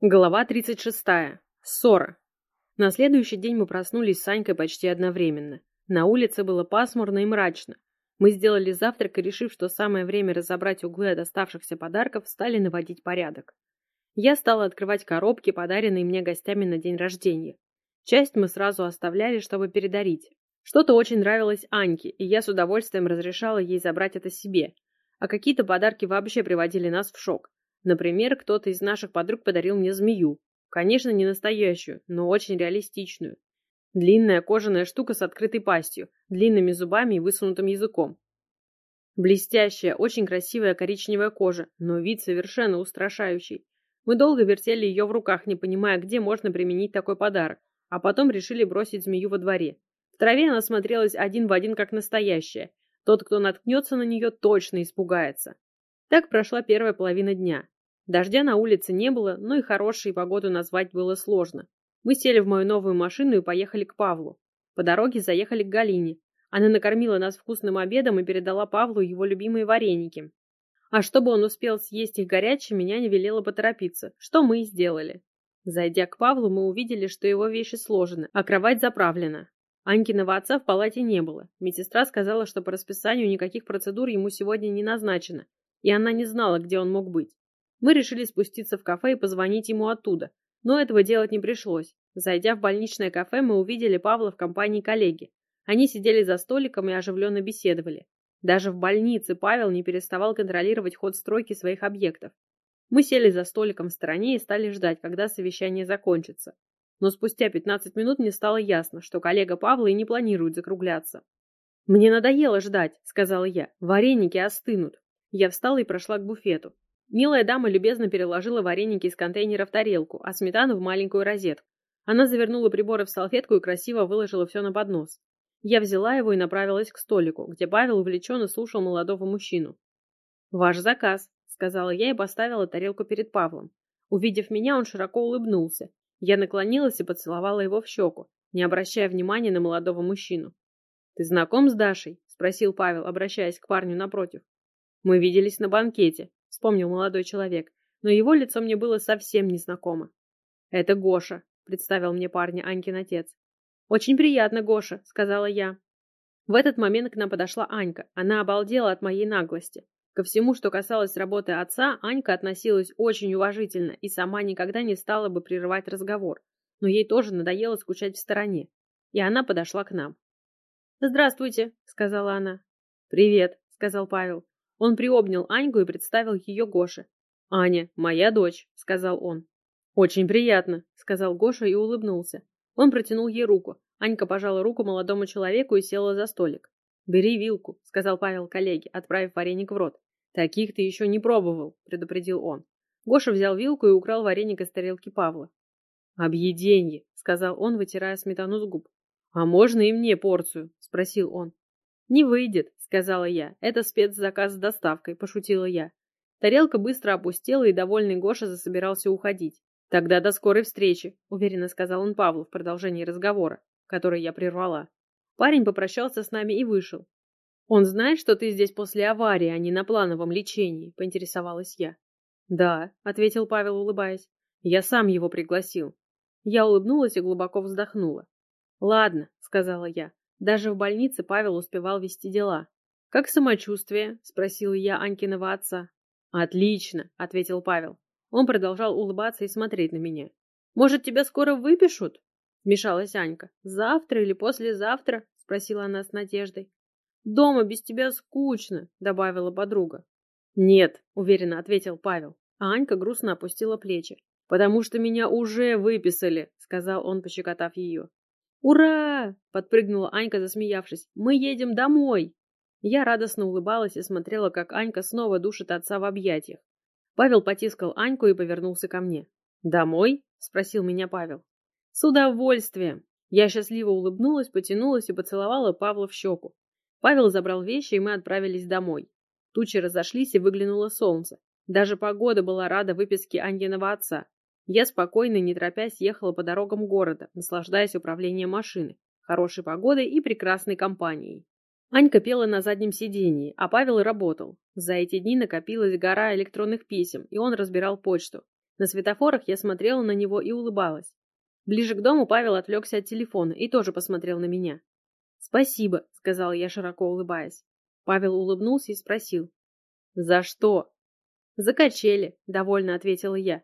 Глава 36. Ссора. На следующий день мы проснулись с Санькой почти одновременно. На улице было пасмурно и мрачно. Мы сделали завтрак и, решив, что самое время разобрать углы от оставшихся подарков, стали наводить порядок. Я стала открывать коробки, подаренные мне гостями на день рождения. Часть мы сразу оставляли, чтобы передарить. Что-то очень нравилось Аньке, и я с удовольствием разрешала ей забрать это себе. А какие-то подарки вообще приводили нас в шок. Например, кто-то из наших подруг подарил мне змею. Конечно, не настоящую, но очень реалистичную. Длинная кожаная штука с открытой пастью, длинными зубами и высунутым языком. Блестящая, очень красивая коричневая кожа, но вид совершенно устрашающий. Мы долго вертели ее в руках, не понимая, где можно применить такой подарок, а потом решили бросить змею во дворе. В траве она смотрелась один в один, как настоящая. Тот, кто наткнется на нее, точно испугается. Так прошла первая половина дня. Дождя на улице не было, но и хорошей погоду назвать было сложно. Мы сели в мою новую машину и поехали к Павлу. По дороге заехали к Галине. Она накормила нас вкусным обедом и передала Павлу его любимые вареники. А чтобы он успел съесть их горячими, няня велела поторопиться, что мы и сделали. Зайдя к Павлу, мы увидели, что его вещи сложены, а кровать заправлена. Анькиного отца в палате не было. Медсестра сказала, что по расписанию никаких процедур ему сегодня не назначено, и она не знала, где он мог быть. Мы решили спуститься в кафе и позвонить ему оттуда, но этого делать не пришлось. Зайдя в больничное кафе, мы увидели Павла в компании коллеги. Они сидели за столиком и оживленно беседовали. Даже в больнице Павел не переставал контролировать ход стройки своих объектов. Мы сели за столиком в стороне и стали ждать, когда совещание закончится. Но спустя 15 минут мне стало ясно, что коллега Павла и не планирует закругляться. «Мне надоело ждать», — сказала я. «Вареники остынут». Я встала и прошла к буфету. Милая дама любезно переложила вареники из контейнера в тарелку, а сметану в маленькую розетку. Она завернула приборы в салфетку и красиво выложила все на поднос. Я взяла его и направилась к столику, где Павел увлеченно слушал молодого мужчину. «Ваш заказ», — сказала я и поставила тарелку перед Павлом. Увидев меня, он широко улыбнулся. Я наклонилась и поцеловала его в щеку, не обращая внимания на молодого мужчину. «Ты знаком с Дашей?» — спросил Павел, обращаясь к парню напротив. «Мы виделись на банкете», — вспомнил молодой человек, но его лицо мне было совсем незнакомо. «Это Гоша», — представил мне парня Анькин отец. «Очень приятно, Гоша», — сказала я. В этот момент к нам подошла Анька. Она обалдела от моей наглости. Ко всему, что касалось работы отца, Анька относилась очень уважительно и сама никогда не стала бы прерывать разговор. Но ей тоже надоело скучать в стороне. И она подошла к нам. «Здравствуйте», — сказала она. «Привет», — сказал Павел. Он приобнял Аньку и представил ее Гоше. «Аня, моя дочь», — сказал он. «Очень приятно», — сказал Гоша и улыбнулся. Он протянул ей руку. Анька пожала руку молодому человеку и села за столик. «Бери вилку», — сказал Павел коллеге, отправив вареник в рот. «Таких ты еще не пробовал», — предупредил он. Гоша взял вилку и украл вареник из тарелки Павла. «Объеденье», — сказал он, вытирая сметану с губ. «А можно и мне порцию?» — спросил он. «Не выйдет», — сказала я. «Это спецзаказ с доставкой», — пошутила я. Тарелка быстро опустела, и довольный Гоша засобирался уходить. «Тогда до скорой встречи», — уверенно сказал он Павлу в продолжении разговора, который я прервала. Парень попрощался с нами и вышел. «Он знает, что ты здесь после аварии, а не на плановом лечении?» — поинтересовалась я. «Да», — ответил Павел, улыбаясь. «Я сам его пригласил». Я улыбнулась и глубоко вздохнула. «Ладно», — сказала я. Даже в больнице Павел успевал вести дела. «Как самочувствие?» – спросил я Анькиного отца. «Отлично», – ответил Павел. Он продолжал улыбаться и смотреть на меня. «Может, тебя скоро выпишут?» – вмешалась Анька. «Завтра или послезавтра?» – спросила она с надеждой. «Дома без тебя скучно», – добавила подруга. «Нет», – уверенно ответил Павел. А Анька грустно опустила плечи. «Потому что меня уже выписали», – сказал он, пощекотав ее. «Ура!» — подпрыгнула Анька, засмеявшись. «Мы едем домой!» Я радостно улыбалась и смотрела, как Анька снова душит отца в объятиях. Павел потискал Аньку и повернулся ко мне. «Домой?» — спросил меня Павел. «С удовольствием!» Я счастливо улыбнулась, потянулась и поцеловала Павла в щеку. Павел забрал вещи, и мы отправились домой. Тучи разошлись, и выглянуло солнце. Даже погода была рада выписке Аньиного отца. Я спокойно, не торопясь, ехала по дорогам города, наслаждаясь управлением машины, хорошей погодой и прекрасной компанией. Анька пела на заднем сидении, а Павел работал. За эти дни накопилась гора электронных писем, и он разбирал почту. На светофорах я смотрела на него и улыбалась. Ближе к дому Павел отвлекся от телефона и тоже посмотрел на меня. «Спасибо», — сказала я, широко улыбаясь. Павел улыбнулся и спросил. «За что?» «За качели», — довольно ответила я.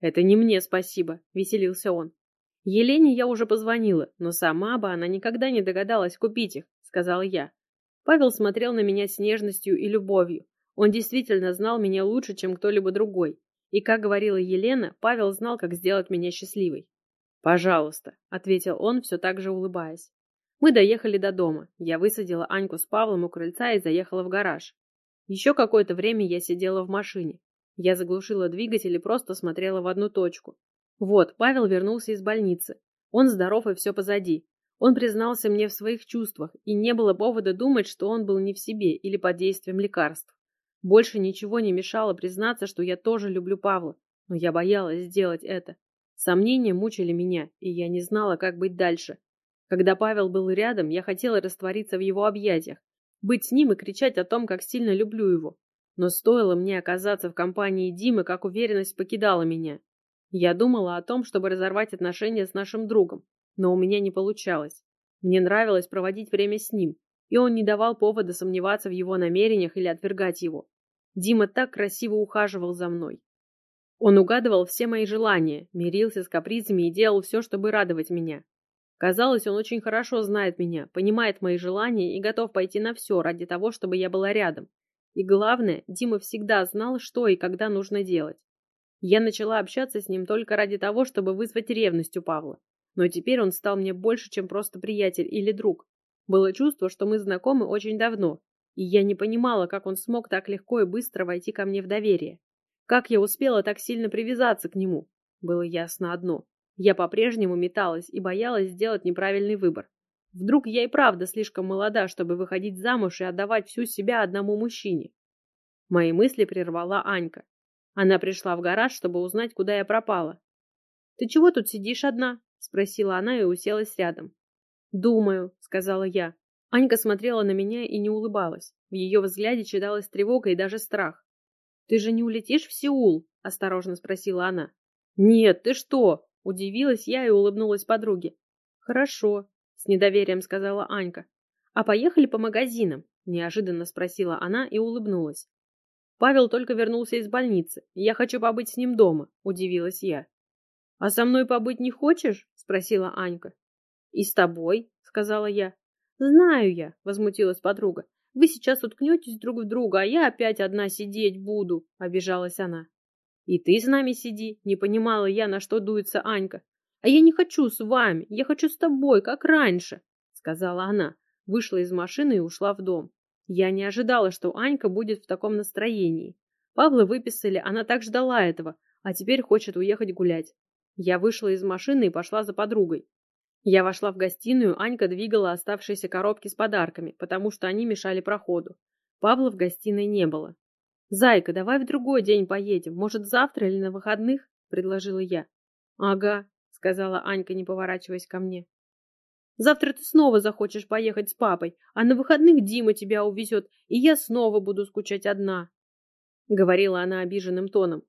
«Это не мне спасибо», — веселился он. «Елене я уже позвонила, но сама бы она никогда не догадалась купить их», — сказала я. Павел смотрел на меня с нежностью и любовью. Он действительно знал меня лучше, чем кто-либо другой. И, как говорила Елена, Павел знал, как сделать меня счастливой. «Пожалуйста», — ответил он, все так же улыбаясь. Мы доехали до дома. Я высадила Аньку с Павлом у крыльца и заехала в гараж. Еще какое-то время я сидела в машине. Я заглушила двигатель и просто смотрела в одну точку. Вот, Павел вернулся из больницы. Он здоров и все позади. Он признался мне в своих чувствах, и не было повода думать, что он был не в себе или под действием лекарств. Больше ничего не мешало признаться, что я тоже люблю Павла, но я боялась сделать это. Сомнения мучили меня, и я не знала, как быть дальше. Когда Павел был рядом, я хотела раствориться в его объятиях, быть с ним и кричать о том, как сильно люблю его. Но стоило мне оказаться в компании Димы, как уверенность покидала меня. Я думала о том, чтобы разорвать отношения с нашим другом, но у меня не получалось. Мне нравилось проводить время с ним, и он не давал повода сомневаться в его намерениях или отвергать его. Дима так красиво ухаживал за мной. Он угадывал все мои желания, мирился с капризами и делал все, чтобы радовать меня. Казалось, он очень хорошо знает меня, понимает мои желания и готов пойти на все ради того, чтобы я была рядом. И главное, Дима всегда знал, что и когда нужно делать. Я начала общаться с ним только ради того, чтобы вызвать ревность у Павла. Но теперь он стал мне больше, чем просто приятель или друг. Было чувство, что мы знакомы очень давно, и я не понимала, как он смог так легко и быстро войти ко мне в доверие. Как я успела так сильно привязаться к нему? Было ясно одно. Я по-прежнему металась и боялась сделать неправильный выбор. Вдруг я и правда слишком молода, чтобы выходить замуж и отдавать всю себя одному мужчине. Мои мысли прервала Анька. Она пришла в гараж, чтобы узнать, куда я пропала. «Ты чего тут сидишь одна?» — спросила она и уселась рядом. «Думаю», — сказала я. Анька смотрела на меня и не улыбалась. В ее взгляде читалась тревога и даже страх. «Ты же не улетишь в Сеул?» — осторожно спросила она. «Нет, ты что?» — удивилась я и улыбнулась подруге. «Хорошо», — с недоверием сказала Анька. «А поехали по магазинам?» — неожиданно спросила она и улыбнулась. «Павел только вернулся из больницы. Я хочу побыть с ним дома», — удивилась я. «А со мной побыть не хочешь?» — спросила Анька. «И с тобой?» — сказала я. «Знаю я», — возмутилась подруга. «Вы сейчас уткнетесь друг в друга, а я опять одна сидеть буду», — обижалась она. «И ты с нами сиди», — не понимала я, на что дуется Анька. «А я не хочу с вами, я хочу с тобой, как раньше», — сказала она, вышла из машины и ушла в дом. Я не ожидала, что Анька будет в таком настроении. Павла выписали, она так ждала этого, а теперь хочет уехать гулять. Я вышла из машины и пошла за подругой. Я вошла в гостиную, Анька двигала оставшиеся коробки с подарками, потому что они мешали проходу. Павла в гостиной не было. «Зайка, давай в другой день поедем, может, завтра или на выходных?» – предложила я. «Ага», – сказала Анька, не поворачиваясь ко мне. «Завтра ты снова захочешь поехать с папой, а на выходных Дима тебя увезет, и я снова буду скучать одна», – говорила она обиженным тоном.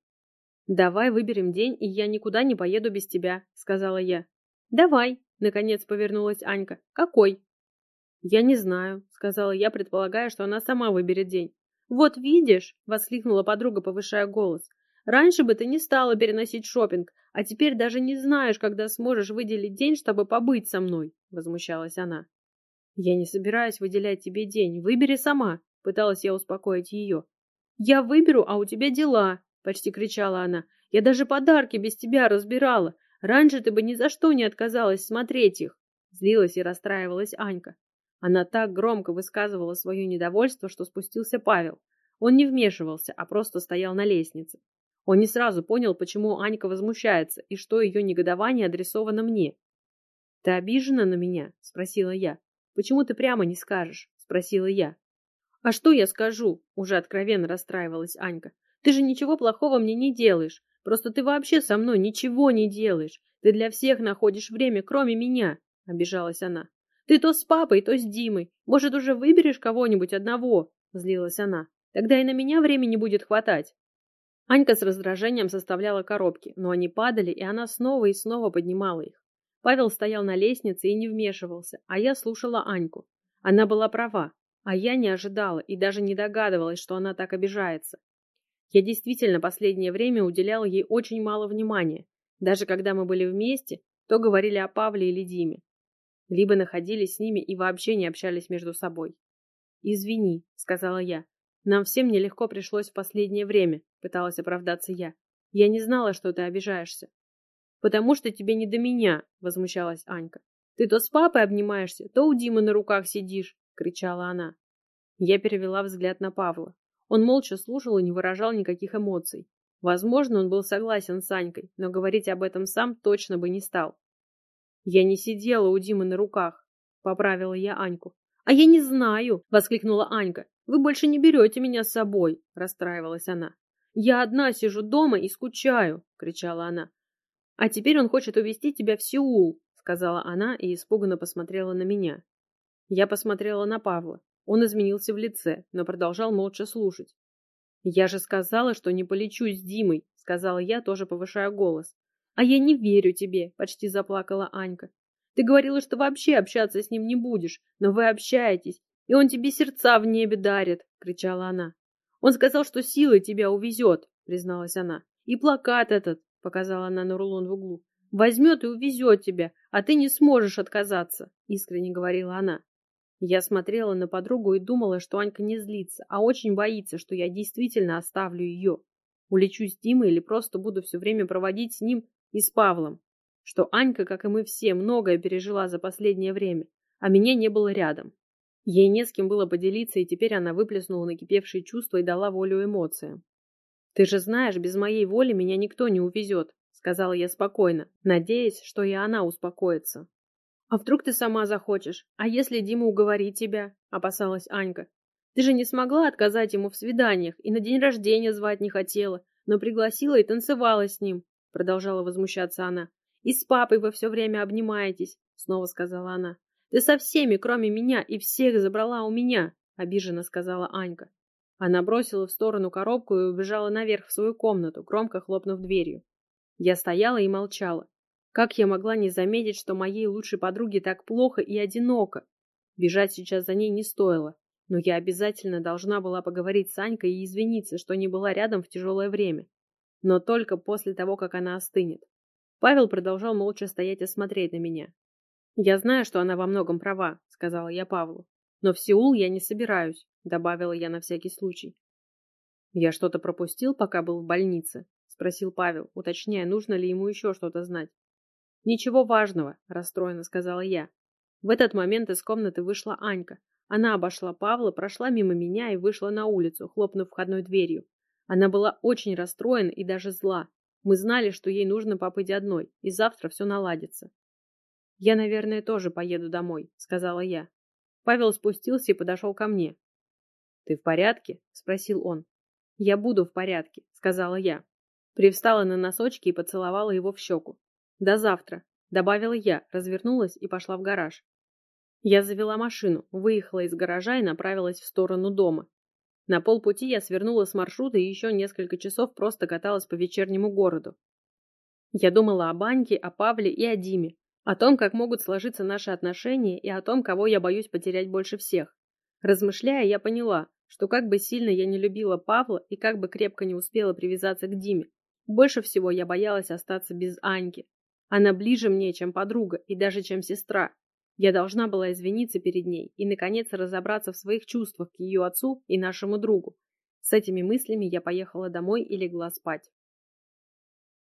«Давай выберем день, и я никуда не поеду без тебя», – сказала я. «Давай», Наконец повернулась Анька. «Какой?» «Я не знаю», — сказала я, предполагая, что она сама выберет день. «Вот видишь», — воскликнула подруга, повышая голос. «Раньше бы ты не стала переносить шопинг, а теперь даже не знаешь, когда сможешь выделить день, чтобы побыть со мной», — возмущалась она. «Я не собираюсь выделять тебе день. Выбери сама», — пыталась я успокоить ее. «Я выберу, а у тебя дела», — почти кричала она. «Я даже подарки без тебя разбирала. Раньше ты бы ни за что не отказалась смотреть их. Злилась и расстраивалась Анька. Она так громко высказывала свое недовольство, что спустился Павел. Он не вмешивался, а просто стоял на лестнице. Он не сразу понял, почему Анька возмущается и что ее негодование адресовано мне. «Ты обижена на меня?» – спросила я. «Почему ты прямо не скажешь?» – спросила я. «А что я скажу?» – уже откровенно расстраивалась Анька. «Ты же ничего плохого мне не делаешь. Просто ты вообще со мной ничего не делаешь. Ты для всех находишь время, кроме меня, — обижалась она. Ты то с папой, то с Димой. Может, уже выберешь кого-нибудь одного, — злилась она. Тогда и на меня времени будет хватать. Анька с раздражением составляла коробки, но они падали, и она снова и снова поднимала их. Павел стоял на лестнице и не вмешивался, а я слушала Аньку. Она была права, а я не ожидала и даже не догадывалась, что она так обижается. Я действительно последнее время уделяла ей очень мало внимания. Даже когда мы были вместе, то говорили о Павле или Диме. Либо находились с ними и вообще не общались между собой. «Извини», — сказала я. «Нам всем нелегко пришлось в последнее время», — пыталась оправдаться я. «Я не знала, что ты обижаешься». «Потому что тебе не до меня», — возмущалась Анька. «Ты то с папой обнимаешься, то у Димы на руках сидишь», — кричала она. Я перевела взгляд на Павла. Он молча слушал и не выражал никаких эмоций. Возможно, он был согласен с Анькой, но говорить об этом сам точно бы не стал. «Я не сидела у Димы на руках», — поправила я Аньку. «А я не знаю!» — воскликнула Анька. «Вы больше не берете меня с собой!» — расстраивалась она. «Я одна сижу дома и скучаю!» — кричала она. «А теперь он хочет увезти тебя в Сеул!» — сказала она и испуганно посмотрела на меня. Я посмотрела на Павла. Он изменился в лице, но продолжал молча слушать. «Я же сказала, что не полечу с Димой», — сказала я, тоже повышая голос. «А я не верю тебе», — почти заплакала Анька. «Ты говорила, что вообще общаться с ним не будешь, но вы общаетесь, и он тебе сердца в небе дарит», — кричала она. «Он сказал, что силой тебя увезет», — призналась она. «И плакат этот», — показала она на рулон в углу, — «возьмет и увезет тебя, а ты не сможешь отказаться», — искренне говорила она. Я смотрела на подругу и думала, что Анька не злится, а очень боится, что я действительно оставлю ее. Улечу с Димой или просто буду все время проводить с ним и с Павлом. Что Анька, как и мы все, многое пережила за последнее время, а меня не было рядом. Ей не с кем было поделиться, и теперь она выплеснула накипевшие чувства и дала волю эмоциям. «Ты же знаешь, без моей воли меня никто не увезет», — сказала я спокойно, надеясь, что и она успокоится. «А вдруг ты сама захочешь? А если Дима уговорит тебя?» – опасалась Анька. «Ты же не смогла отказать ему в свиданиях и на день рождения звать не хотела, но пригласила и танцевала с ним», – продолжала возмущаться она. «И с папой вы все время обнимаетесь», – снова сказала она. «Ты со всеми, кроме меня, и всех забрала у меня», – обиженно сказала Анька. Она бросила в сторону коробку и убежала наверх в свою комнату, громко хлопнув дверью. Я стояла и молчала. Как я могла не заметить, что моей лучшей подруге так плохо и одиноко? Бежать сейчас за ней не стоило, но я обязательно должна была поговорить с Анькой и извиниться, что не была рядом в тяжелое время. Но только после того, как она остынет. Павел продолжал молча стоять и смотреть на меня. «Я знаю, что она во многом права», — сказала я Павлу. «Но в Сеул я не собираюсь», — добавила я на всякий случай. «Я что-то пропустил, пока был в больнице?» — спросил Павел, уточняя, нужно ли ему еще что-то знать. «Ничего важного», – расстроенно сказала я. В этот момент из комнаты вышла Анька. Она обошла Павла, прошла мимо меня и вышла на улицу, хлопнув входной дверью. Она была очень расстроена и даже зла. Мы знали, что ей нужно побыть одной, и завтра все наладится. «Я, наверное, тоже поеду домой», — сказала я. Павел спустился и подошел ко мне. «Ты в порядке?» — спросил он. «Я буду в порядке», — сказала я. Привстала на носочки и поцеловала его в щеку. «До завтра», — добавила я, развернулась и пошла в гараж. Я завела машину, выехала из гаража и направилась в сторону дома. На полпути я свернула с маршрута и еще несколько часов просто каталась по вечернему городу. Я думала о Баньке, о Павле и о Диме, о том, как могут сложиться наши отношения и о том, кого я боюсь потерять больше всех. Размышляя, я поняла, что как бы сильно я не любила Павла и как бы крепко не успела привязаться к Диме, больше всего я боялась остаться без Аньки, она ближе мне, чем подруга и даже чем сестра. Я должна была извиниться перед ней и, наконец, разобраться в своих чувствах к ее отцу и нашему другу. С этими мыслями я поехала домой и легла спать.